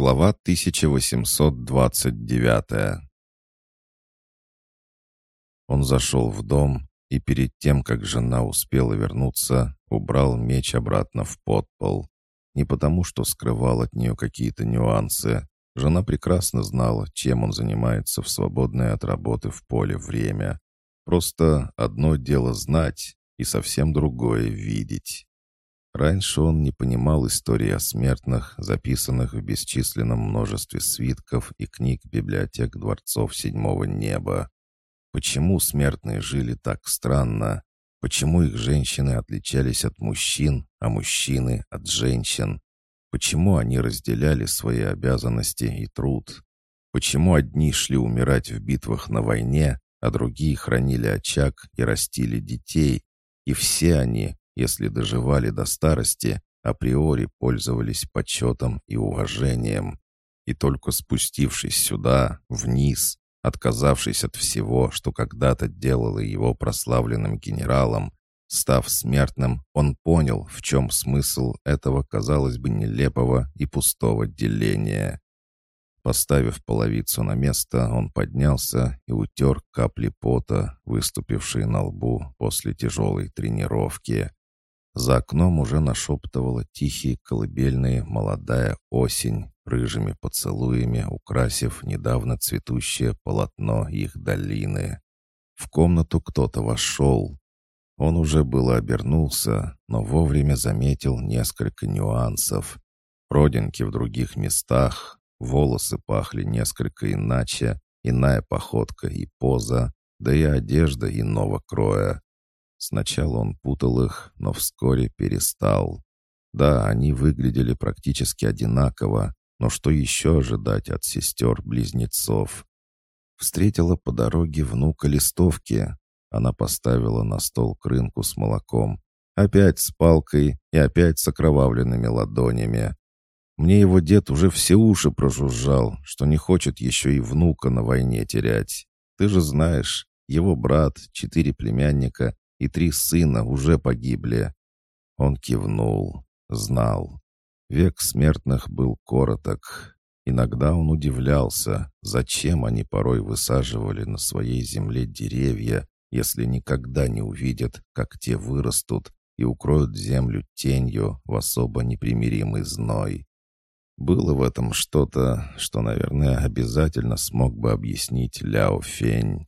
Глава 1829 Он зашел в дом и перед тем, как жена успела вернуться, убрал меч обратно в подпол. Не потому, что скрывал от нее какие-то нюансы. Жена прекрасно знала, чем он занимается в свободное от работы в поле время. Просто одно дело знать и совсем другое видеть. Раньше он не понимал истории о смертных, записанных в бесчисленном множестве свитков и книг библиотек дворцов седьмого неба. Почему смертные жили так странно? Почему их женщины отличались от мужчин, а мужчины — от женщин? Почему они разделяли свои обязанности и труд? Почему одни шли умирать в битвах на войне, а другие хранили очаг и растили детей, и все они, если доживали до старости, априори пользовались почетом и уважением. И только спустившись сюда, вниз, отказавшись от всего, что когда-то делало его прославленным генералом, став смертным, он понял, в чем смысл этого, казалось бы, нелепого и пустого деления. Поставив половицу на место, он поднялся и утер капли пота, выступившие на лбу после тяжелой тренировки. За окном уже нашептывала тихие колыбельные молодая осень, рыжими поцелуями украсив недавно цветущее полотно их долины. В комнату кто-то вошел. Он уже было обернулся, но вовремя заметил несколько нюансов. Родинки в других местах, волосы пахли несколько иначе, иная походка и поза, да и одежда иного кроя. Сначала он путал их, но вскоре перестал. Да, они выглядели практически одинаково, но что еще ожидать от сестер-близнецов? Встретила по дороге внука листовки. Она поставила на стол крынку с молоком. Опять с палкой и опять с окровавленными ладонями. Мне его дед уже все уши прожужжал, что не хочет еще и внука на войне терять. Ты же знаешь, его брат, четыре племянника и три сына уже погибли. Он кивнул, знал. Век смертных был короток. Иногда он удивлялся, зачем они порой высаживали на своей земле деревья, если никогда не увидят, как те вырастут и укроют землю тенью в особо непримиримый зной. Было в этом что-то, что, наверное, обязательно смог бы объяснить Ляо Фень.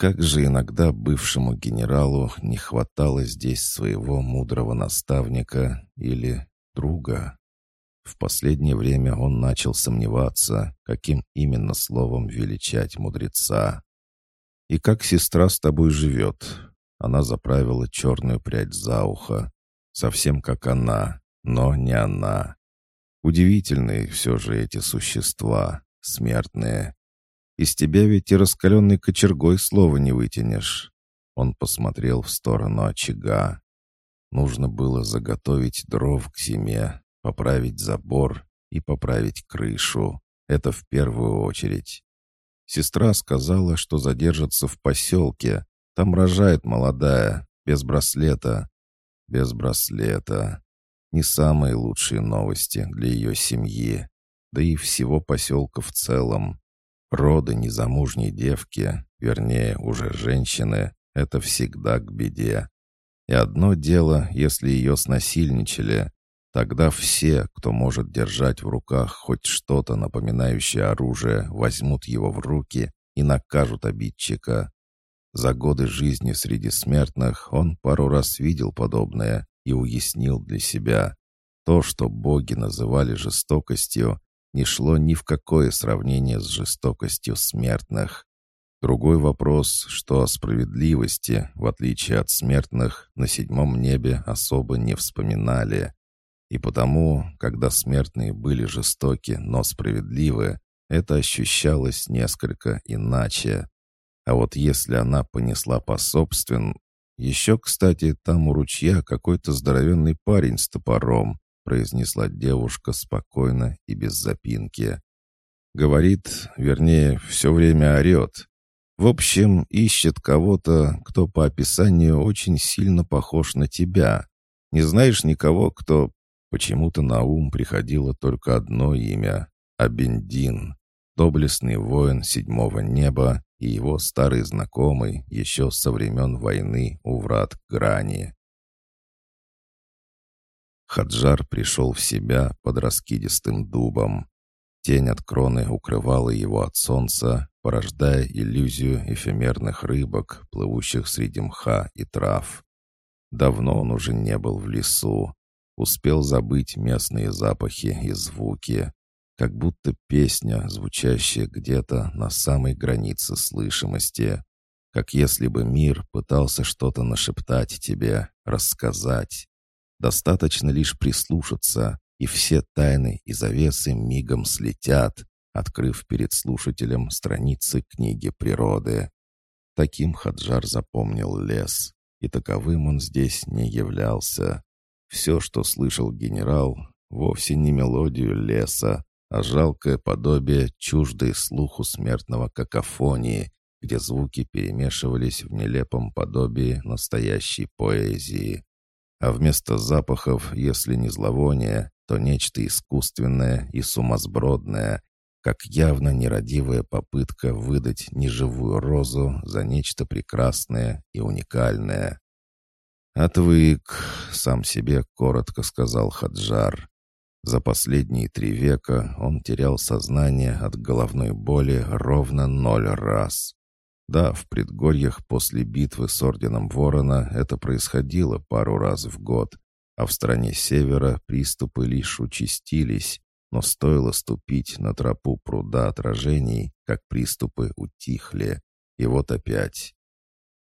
Как же иногда бывшему генералу не хватало здесь своего мудрого наставника или друга. В последнее время он начал сомневаться, каким именно словом величать мудреца. «И как сестра с тобой живет?» Она заправила черную прядь за ухо. Совсем как она, но не она. Удивительные все же эти существа, смертные. Из тебя ведь и раскаленной кочергой слова не вытянешь». Он посмотрел в сторону очага. Нужно было заготовить дров к зиме, поправить забор и поправить крышу. Это в первую очередь. Сестра сказала, что задержится в поселке. Там рожает молодая, без браслета. Без браслета. Не самые лучшие новости для ее семьи, да и всего поселка в целом. Роды незамужней девки, вернее, уже женщины, это всегда к беде. И одно дело, если ее снасильничали, тогда все, кто может держать в руках хоть что-то напоминающее оружие, возьмут его в руки и накажут обидчика. За годы жизни среди смертных он пару раз видел подобное и уяснил для себя. То, что боги называли жестокостью, не шло ни в какое сравнение с жестокостью смертных. Другой вопрос, что о справедливости, в отличие от смертных, на седьмом небе особо не вспоминали. И потому, когда смертные были жестоки, но справедливы, это ощущалось несколько иначе. А вот если она понесла по собственным... Еще, кстати, там у ручья какой-то здоровенный парень с топором, произнесла девушка спокойно и без запинки. Говорит, вернее, все время орет. В общем, ищет кого-то, кто по описанию очень сильно похож на тебя. Не знаешь никого, кто... Почему-то на ум приходило только одно имя. Абендин, доблестный воин седьмого неба и его старый знакомый еще со времен войны у врат Грани. Хаджар пришел в себя под раскидистым дубом. Тень от кроны укрывала его от солнца, порождая иллюзию эфемерных рыбок, плывущих среди мха и трав. Давно он уже не был в лесу. Успел забыть местные запахи и звуки, как будто песня, звучащая где-то на самой границе слышимости, как если бы мир пытался что-то нашептать тебе, рассказать. Достаточно лишь прислушаться, и все тайны и завесы мигом слетят, открыв перед слушателем страницы книги природы. Таким Хаджар запомнил лес, и таковым он здесь не являлся. Все, что слышал генерал, вовсе не мелодию леса, а жалкое подобие чуждой слуху смертного какофонии, где звуки перемешивались в нелепом подобии настоящей поэзии. А вместо запахов, если не зловоние, то нечто искусственное и сумасбродное, как явно нерадивая попытка выдать неживую розу за нечто прекрасное и уникальное. «Отвык», — сам себе коротко сказал Хаджар. За последние три века он терял сознание от головной боли ровно ноль раз. Да, в предгорьях после битвы с Орденом Ворона это происходило пару раз в год, а в стране Севера приступы лишь участились, но стоило ступить на тропу пруда отражений, как приступы утихли. И вот опять.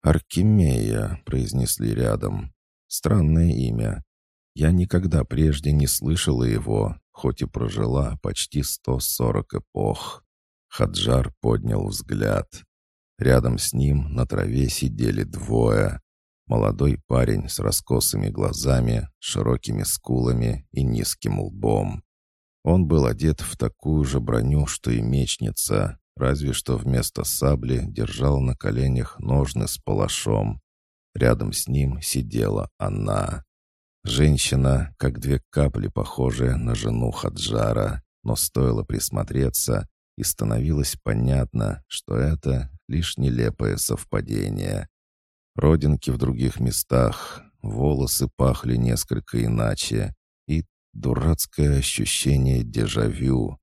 «Аркемия», — произнесли рядом. Странное имя. Я никогда прежде не слышала его, хоть и прожила почти 140 эпох. Хаджар поднял взгляд. Рядом с ним на траве сидели двое. Молодой парень с раскосыми глазами, широкими скулами и низким лбом. Он был одет в такую же броню, что и мечница, разве что вместо сабли держал на коленях ножны с палашом. Рядом с ним сидела она. Женщина, как две капли, похожая на жену Хаджара, но стоило присмотреться, и становилось понятно, что это лишь нелепое совпадение. Родинки в других местах, волосы пахли несколько иначе, Дурацкое ощущение дежавю.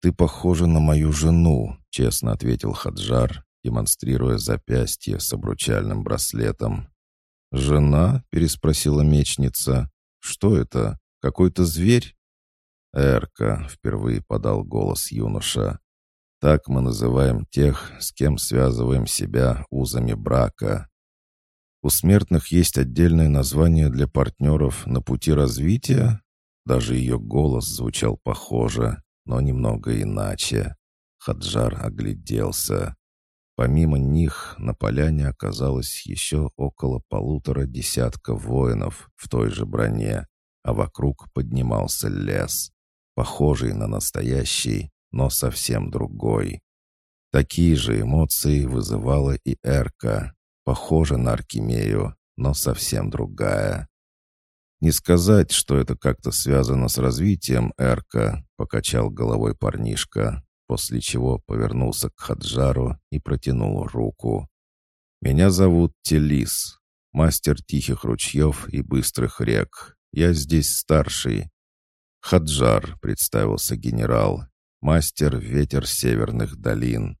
«Ты похожа на мою жену», — честно ответил Хаджар, демонстрируя запястье с обручальным браслетом. «Жена?» — переспросила мечница. «Что это? Какой-то зверь?» «Эрка», — впервые подал голос юноша. «Так мы называем тех, с кем связываем себя узами брака. У смертных есть отдельное название для партнеров на пути развития?» Даже ее голос звучал похоже, но немного иначе. Хаджар огляделся. Помимо них на поляне оказалось еще около полутора десятка воинов в той же броне, а вокруг поднимался лес, похожий на настоящий, но совсем другой. Такие же эмоции вызывала и Эрка, похожа на Аркемию, но совсем другая. «Не сказать, что это как-то связано с развитием Эрка», — покачал головой парнишка, после чего повернулся к Хаджару и протянул руку. «Меня зовут Телис, мастер тихих ручьев и быстрых рек. Я здесь старший». «Хаджар», — представился генерал, — «мастер ветер северных долин».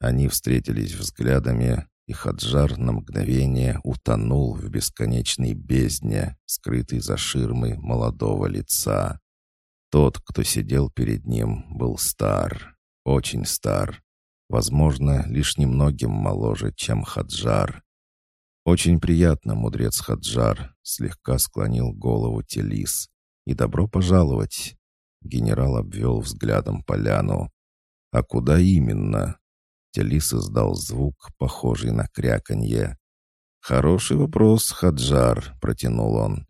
Они встретились взглядами, и Хаджар на мгновение утонул в бесконечной бездне, скрытой за ширмой молодого лица. Тот, кто сидел перед ним, был стар, очень стар, возможно, лишь немногим моложе, чем Хаджар. «Очень приятно, мудрец Хаджар», — слегка склонил голову Телис. «И добро пожаловать!» Генерал обвел взглядом поляну. «А куда именно?» Телис издал звук, похожий на кряканье. «Хороший вопрос, Хаджар», — протянул он.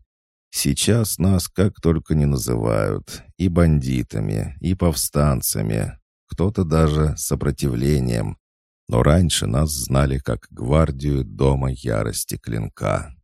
«Сейчас нас как только не называют. И бандитами, и повстанцами. Кто-то даже сопротивлением. Но раньше нас знали как гвардию Дома Ярости Клинка».